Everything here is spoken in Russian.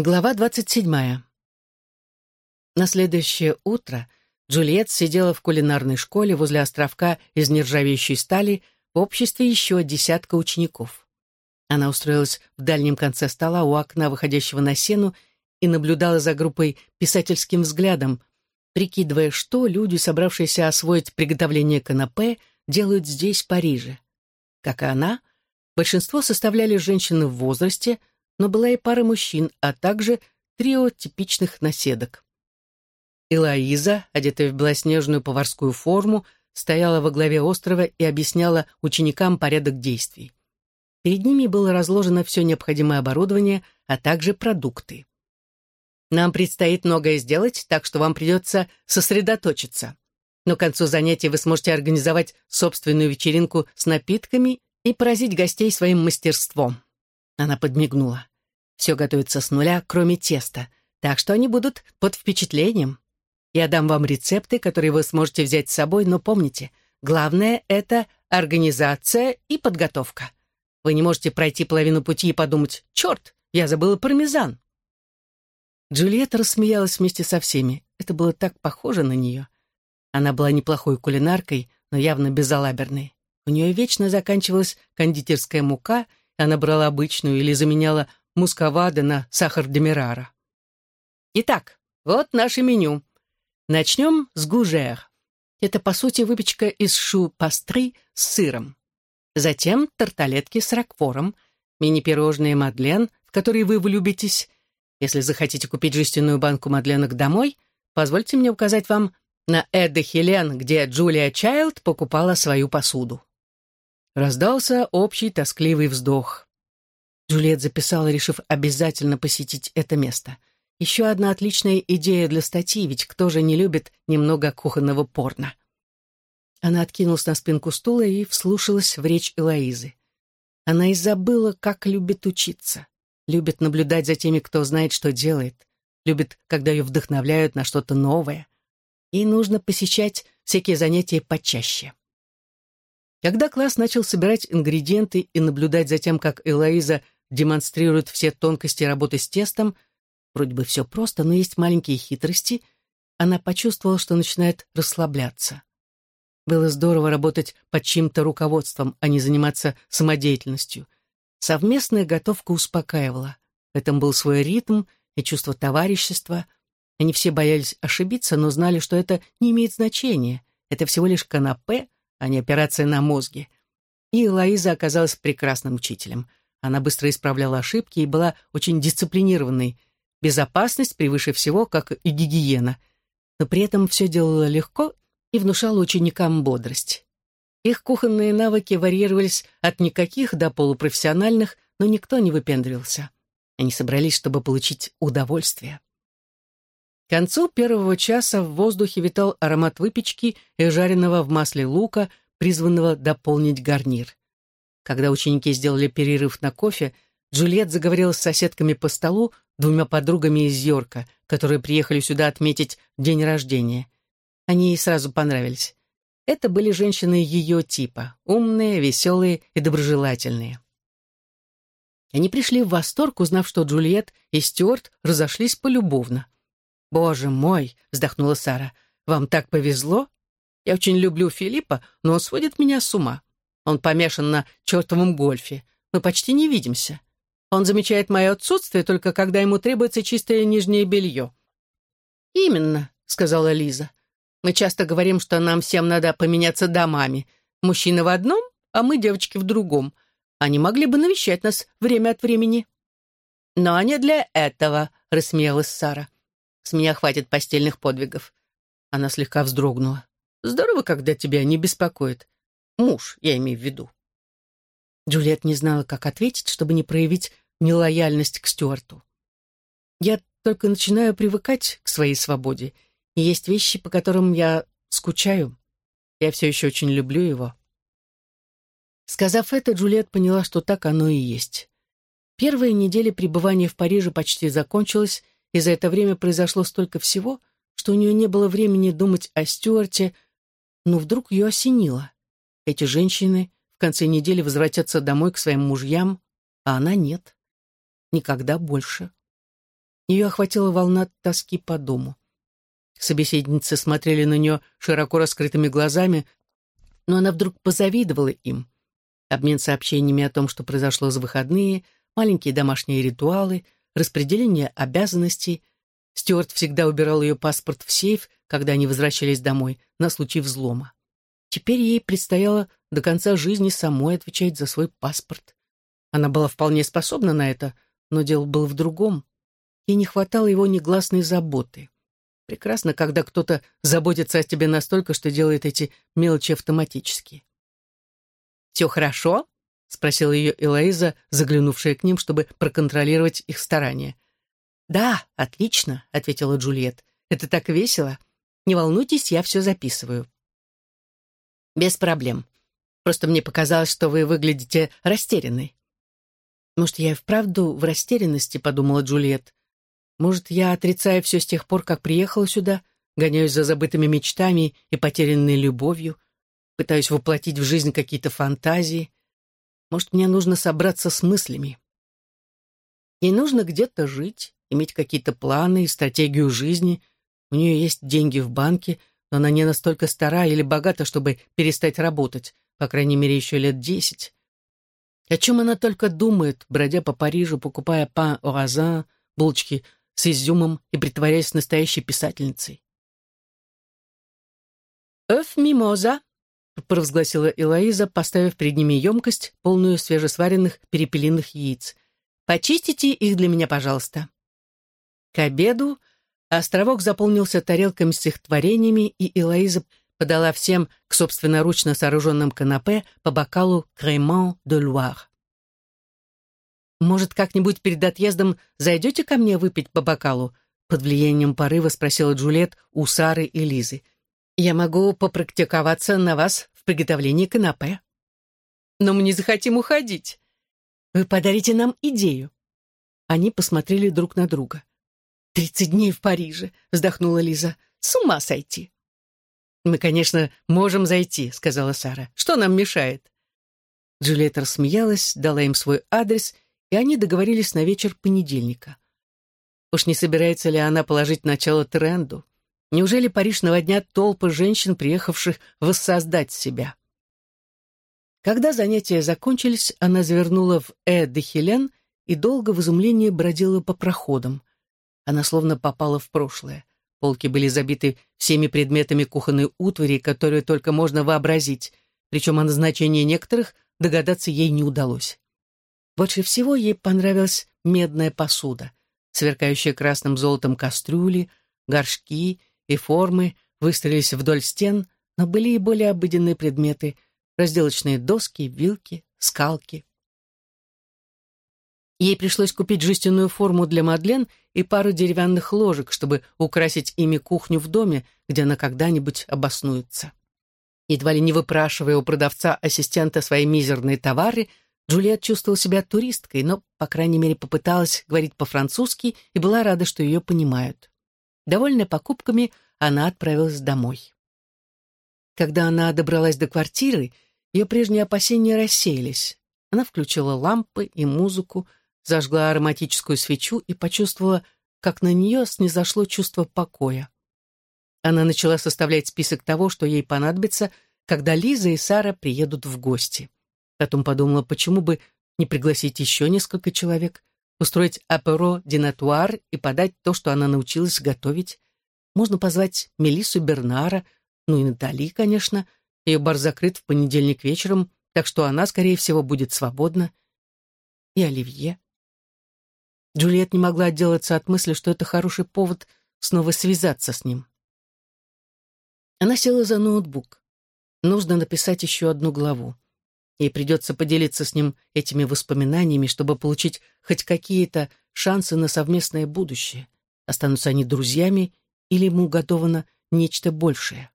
Глава двадцать седьмая. На следующее утро Джульет сидела в кулинарной школе возле островка из нержавеющей стали в обществе еще десятка учеников. Она устроилась в дальнем конце стола у окна, выходящего на сену, и наблюдала за группой писательским взглядом, прикидывая, что люди, собравшиеся освоить приготовление канапе, делают здесь, в Париже. Как и она, большинство составляли женщины в возрасте, но была и пара мужчин, а также трио типичных наседок. Элоиза, одетая в белоснежную поварскую форму, стояла во главе острова и объясняла ученикам порядок действий. Перед ними было разложено все необходимое оборудование, а также продукты. Нам предстоит многое сделать, так что вам придется сосредоточиться. Но к концу занятия вы сможете организовать собственную вечеринку с напитками и поразить гостей своим мастерством. Она подмигнула. Все готовится с нуля, кроме теста, так что они будут под впечатлением. Я дам вам рецепты, которые вы сможете взять с собой, но помните, главное — это организация и подготовка. Вы не можете пройти половину пути и подумать «Черт, я забыла пармезан». Джульетта рассмеялась вместе со всеми. Это было так похоже на нее. Она была неплохой кулинаркой, но явно безалаберной. У нее вечно заканчивалась кондитерская мука, она брала обычную или заменяла мусковады на сахар демерара. Итак, вот наше меню. Начнем с гужер. Это, по сути, выпечка из шу-пастри с сыром. Затем тарталетки с ракфором, мини-пирожные Мадлен, в которые вы влюбитесь, если захотите купить жестяную банку мадленок домой, позвольте мне указать вам на Эдда Хелен, где Джулия Чайлд покупала свою посуду. Раздался общий тоскливый вздох. Джульет записала, решив обязательно посетить это место. Еще одна отличная идея для статьи, ведь кто же не любит немного кухонного порно? Она откинулась на спинку стула и вслушалась в речь Элоизы. Она и забыла, как любит учиться любит наблюдать за теми, кто знает, что делает, любит, когда ее вдохновляют на что-то новое. Ей нужно посещать всякие занятия почаще. Когда класс начал собирать ингредиенты и наблюдать за тем, как Элоиза демонстрирует все тонкости работы с тестом, вроде бы все просто, но есть маленькие хитрости, она почувствовала, что начинает расслабляться. Было здорово работать под чьим-то руководством, а не заниматься самодеятельностью — Совместная готовка успокаивала. В этом был свой ритм и чувство товарищества. Они все боялись ошибиться, но знали, что это не имеет значения. Это всего лишь канапе, а не операция на мозге. И Лоиза оказалась прекрасным учителем. Она быстро исправляла ошибки и была очень дисциплинированной. Безопасность превыше всего, как и гигиена. Но при этом все делала легко и внушала ученикам бодрость. Их кухонные навыки варьировались от никаких до полупрофессиональных, но никто не выпендривался. Они собрались, чтобы получить удовольствие. К концу первого часа в воздухе витал аромат выпечки и жареного в масле лука, призванного дополнить гарнир. Когда ученики сделали перерыв на кофе, Джульет заговорила с соседками по столу, двумя подругами из Йорка, которые приехали сюда отметить день рождения. Они ей сразу понравились. Это были женщины ее типа, умные, веселые и доброжелательные. Они пришли в восторг, узнав, что Джульет и Стюарт разошлись полюбовно. «Боже мой!» — вздохнула Сара. «Вам так повезло? Я очень люблю Филиппа, но он сводит меня с ума. Он помешан на чертовом гольфе. Мы почти не видимся. Он замечает мое отсутствие только когда ему требуется чистое нижнее белье». «Именно», — сказала Лиза. Мы часто говорим, что нам всем надо поменяться домами. Мужчины в одном, а мы, девочки, в другом. Они могли бы навещать нас время от времени». «Но не для этого», — рассмеялась Сара. «С меня хватит постельных подвигов». Она слегка вздрогнула. «Здорово, когда тебя не беспокоит. Муж, я имею в виду». Джульет не знала, как ответить, чтобы не проявить нелояльность к Стюарту. «Я только начинаю привыкать к своей свободе», и есть вещи, по которым я скучаю. Я все еще очень люблю его. Сказав это, Джульет поняла, что так оно и есть. Первая неделя пребывания в Париже почти закончилась, и за это время произошло столько всего, что у нее не было времени думать о Стюарте, но вдруг ее осенило. Эти женщины в конце недели возвратятся домой к своим мужьям, а она нет. Никогда больше. Ее охватила волна тоски по дому. Собеседницы смотрели на нее широко раскрытыми глазами, но она вдруг позавидовала им. Обмен сообщениями о том, что произошло за выходные, маленькие домашние ритуалы, распределение обязанностей. Стюарт всегда убирал ее паспорт в сейф, когда они возвращались домой, на случай взлома. Теперь ей предстояло до конца жизни самой отвечать за свой паспорт. Она была вполне способна на это, но дело было в другом. Ей не хватало его негласной заботы. Прекрасно, когда кто-то заботится о тебе настолько, что делает эти мелочи автоматически. «Все хорошо?» — спросила ее Элоиза, заглянувшая к ним, чтобы проконтролировать их старания. «Да, отлично», — ответила Джульет. «Это так весело. Не волнуйтесь, я все записываю». «Без проблем. Просто мне показалось, что вы выглядите растерянной». «Может, я и вправду в растерянности?» — подумала Джульет. Может, я отрицаю все с тех пор, как приехала сюда, гоняюсь за забытыми мечтами и потерянной любовью, пытаюсь воплотить в жизнь какие-то фантазии. Может, мне нужно собраться с мыслями. Ей нужно где-то жить, иметь какие-то планы и стратегию жизни. У нее есть деньги в банке, но она не настолько стара или богата, чтобы перестать работать, по крайней мере, еще лет десять. О чем она только думает, бродя по Парижу, покупая пан au булочки с изюмом и притворяясь настоящей писательницей. «Эф мимоза», — провозгласила Элоиза, поставив перед ними емкость, полную свежесваренных перепелиных яиц. «Почистите их для меня, пожалуйста». К обеду островок заполнился тарелками с их творениями, и Элоиза подала всем к собственноручно сооруженным канапе по бокалу «Креман де Луар». «Может, как-нибудь перед отъездом зайдете ко мне выпить по бокалу?» Под влиянием порыва спросила Джульет у Сары и Лизы. «Я могу попрактиковаться на вас в приготовлении канапе». «Но мы не захотим уходить. Вы подарите нам идею». Они посмотрели друг на друга. «Тридцать дней в Париже», — вздохнула Лиза. «С ума сойти». «Мы, конечно, можем зайти», — сказала Сара. «Что нам мешает?» Джульетта рассмеялась, дала им свой адрес — и они договорились на вечер понедельника. Уж не собирается ли она положить начало тренду? Неужели Париж наводнят толпы женщин, приехавших воссоздать себя? Когда занятия закончились, она завернула в «Э де Хелен» и долго в изумлении бродила по проходам. Она словно попала в прошлое. Полки были забиты всеми предметами кухонной утвари, которые только можно вообразить, причем о назначении некоторых догадаться ей не удалось. Больше всего ей понравилась медная посуда, сверкающая красным золотом кастрюли, горшки и формы выстроились вдоль стен, но были и более обыденные предметы — разделочные доски, вилки, скалки. Ей пришлось купить жестяную форму для Мадлен и пару деревянных ложек, чтобы украсить ими кухню в доме, где она когда-нибудь обоснуется. Едва ли не выпрашивая у продавца-ассистента свои мизерные товары, Джульет чувствовала себя туристкой, но, по крайней мере, попыталась говорить по-французски и была рада, что ее понимают. Довольная покупками, она отправилась домой. Когда она добралась до квартиры, ее прежние опасения рассеялись. Она включила лампы и музыку, зажгла ароматическую свечу и почувствовала, как на нее снизошло чувство покоя. Она начала составлять список того, что ей понадобится, когда Лиза и Сара приедут в гости. Потом подумала, почему бы не пригласить еще несколько человек, устроить аперо динатуар и подать то, что она научилась готовить. Можно позвать Мелиссу Бернара, ну и Натали, конечно. Ее бар закрыт в понедельник вечером, так что она, скорее всего, будет свободна. И Оливье. Джульет не могла отделаться от мысли, что это хороший повод снова связаться с ним. Она села за ноутбук. Нужно написать еще одну главу. Ей придется поделиться с ним этими воспоминаниями, чтобы получить хоть какие-то шансы на совместное будущее. Останутся они друзьями или ему уготовано нечто большее.